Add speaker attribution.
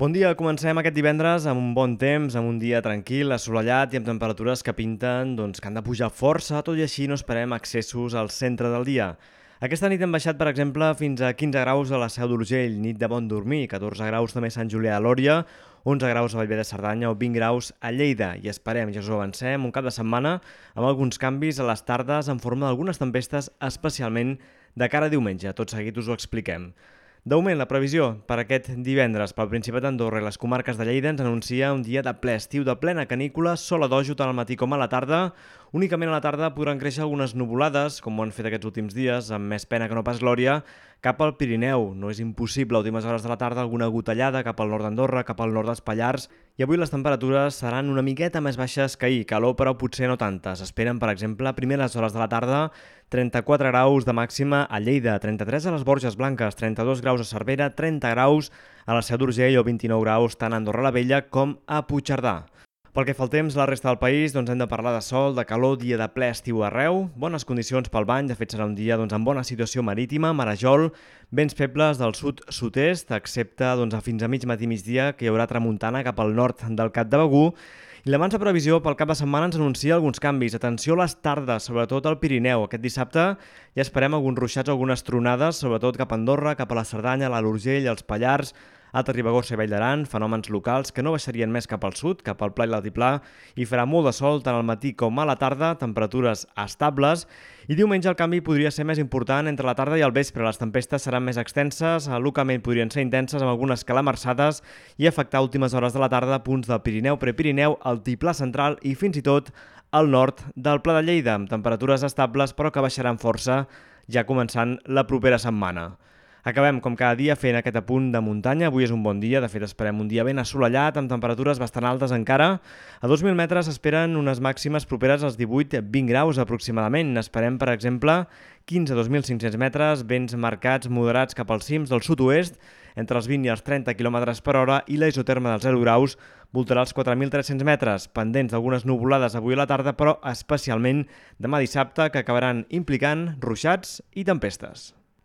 Speaker 1: Bon dia, comencem aquest divendres amb un bon temps, amb un dia tranquil, assolellat i amb temperatures que pinten doncs, que han de pujar força, tot i així no esperem accessos al centre del dia. Aquesta nit hem baixat, per exemple, fins a 15 graus a la Seu d'Urgell, nit de bon dormir, 14 graus també a Sant Julià de Lòria, 11 graus a Vallvé de Cerdanya o 20 graus a Lleida. I esperem, ja us ho avancem, un cap de setmana amb alguns canvis a les tardes en forma d'algunes tempestes, especialment de cara a diumenge. Tot seguit us ho expliquem. D'augment, la previsió per aquest divendres pel Principat d'Andorra i les comarques de Lleida ens anuncia un dia de ple estiu, de plena canícula, sol a dojo tant al matí com a la tarda. Únicament a la tarda podran créixer algunes nuvolades, com ho han fet aquests últims dies, amb més pena que no pas glòria, cap al Pirineu. No és impossible a últimes hores de la tarda alguna gotellada cap al nord d'Andorra, cap al nord dels Pallars, i avui les temperatures seran una miqueta més baixes que ahir, calor però potser no tantes. Esperen, per exemple, a primeres hores de la tarda 34 graus de màxima a Lleida, 33 a les Borges Blanques, 32 graus a Cervera, 30 graus a la Seu d'Urgell o 29 graus tant a Andorra la Vella com a Puigcerdà. Pel que fa al temps, la resta del país doncs hem de parlar de sol, de calor, dia de ple estiu arreu, bones condicions pel bany, de fet serà un dia doncs, amb bona situació marítima, marajol, vents febles del sud-sud-est, excepte doncs, a fins a mig matí migdia que hi haurà tramuntana cap al nord del Cap de Begú, i la mansa previsió pel cap de setmana ens anuncia alguns canvis. Atenció a les tardes, sobretot al Pirineu. Aquest dissabte ja esperem alguns ruixats, algunes tronades, sobretot cap a Andorra, cap a la Cerdanya, a l'Urgell, als Pallars, Alta Ribagorça i Vall d'Aran, fenòmens locals que no baixarien més cap al sud, cap al Pla i l'Altiplà, i farà molt de sol tant al matí com a la tarda, temperatures estables, i diumenge el canvi podria ser més important entre la tarda i el vespre. Les tempestes seran més extenses, localment podrien ser intenses amb algunes calamarsades i afectar últimes hores de la tarda punts del Pirineu, Prepirineu, Altiplà central i fins i tot al nord del Pla de Lleida, amb temperatures estables però que baixaran força ja començant la propera setmana. Acabem, com cada dia, fent aquest apunt de muntanya. Avui és un bon dia, de fet esperem un dia ben assolellat, amb temperatures bastant altes encara. A 2.000 metres esperen unes màximes properes als 18-20 graus aproximadament. Esperem, per exemple, 15 2.500 metres, vents marcats moderats cap als cims del sud-oest, entre els 20 i els 30 km per hora i la isoterma dels 0 graus voltarà els 4.300 metres, pendents d'algunes nuvolades avui a la tarda, però especialment demà dissabte, que acabaran implicant ruixats i tempestes.